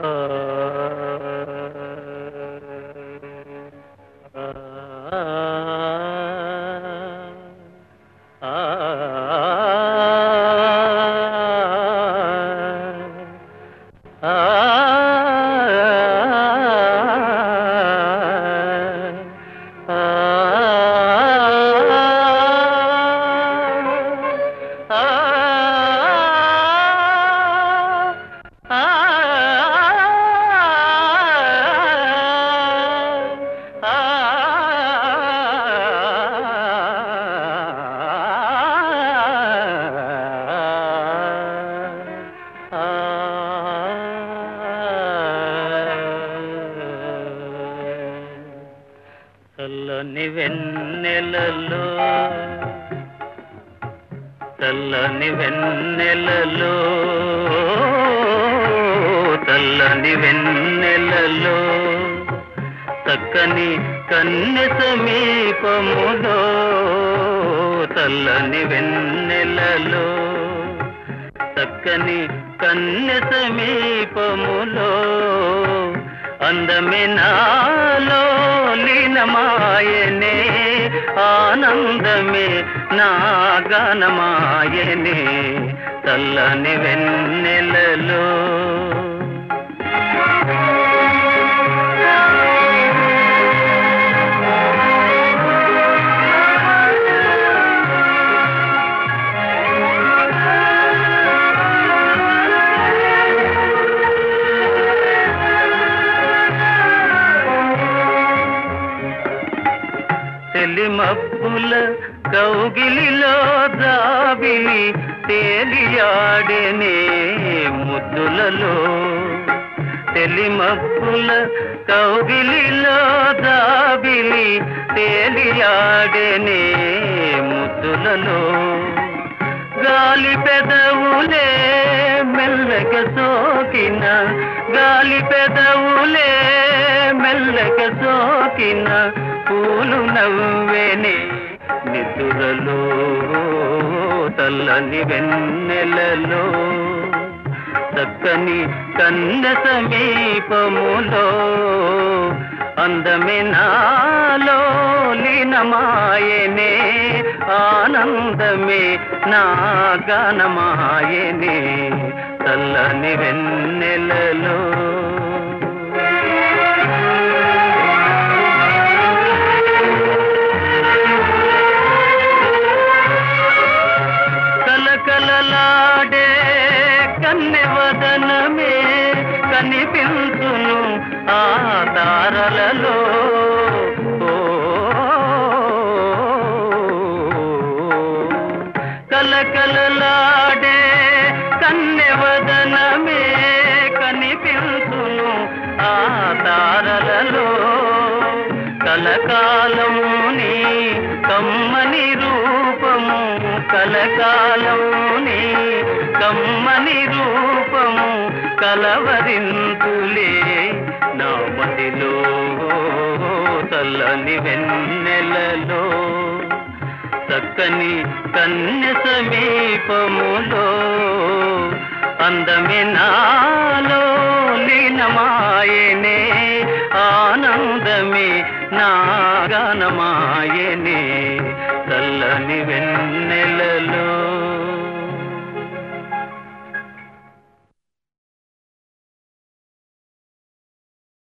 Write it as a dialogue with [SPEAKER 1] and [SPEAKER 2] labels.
[SPEAKER 1] ah చల్లని వెన్నెలలో చల్లని వెన్నెలలో చల్లని వెన్నెలలో చక్కని కన్నె సమీపములో చల్లని వెన్నెలలో. చక్కని కన్నె సమీపములో అందమే నాలో లీనమాయనే ఆనందమే నా గానమాయనే చల్లని వెన్నెలలో మబ్బుల కౌగిలిలో దాబిలి తేలియాడనే ముద్దులలో. తెలిమబ్బుల కౌగిలిలో దాబిలి తేలియాడనే ముద్దులలో. గాలి పెదవులే మెల్లగ సోకిన గాలి పెదవులే మెల్లగ సోకిన పూలు నవ్వేనే నిదురలో తల్లని వెన్నెలలో చక్కని కన్న సమీపములో అందమే నాలో లీనమాయనే ఆనందమే నా గానమాయనే చల్లని వెన్నెలలో. కలకలలాడే కన్నెవదనమే కనిపించును కలకలలాడే కన్నెవదనమే కనిపించును ఆ తారలలో. కలకాలముని కమ్మని రూపము కలకాలముని కమ్మని రూపము కలవరింతులే నా మదిలో తల్లని వెన్నెలలో. చక్కని కన్య సమీపములో అందమే నాలో లీనమాయనే ఆనందమే నాగనమాయనే తల్లని వెన్న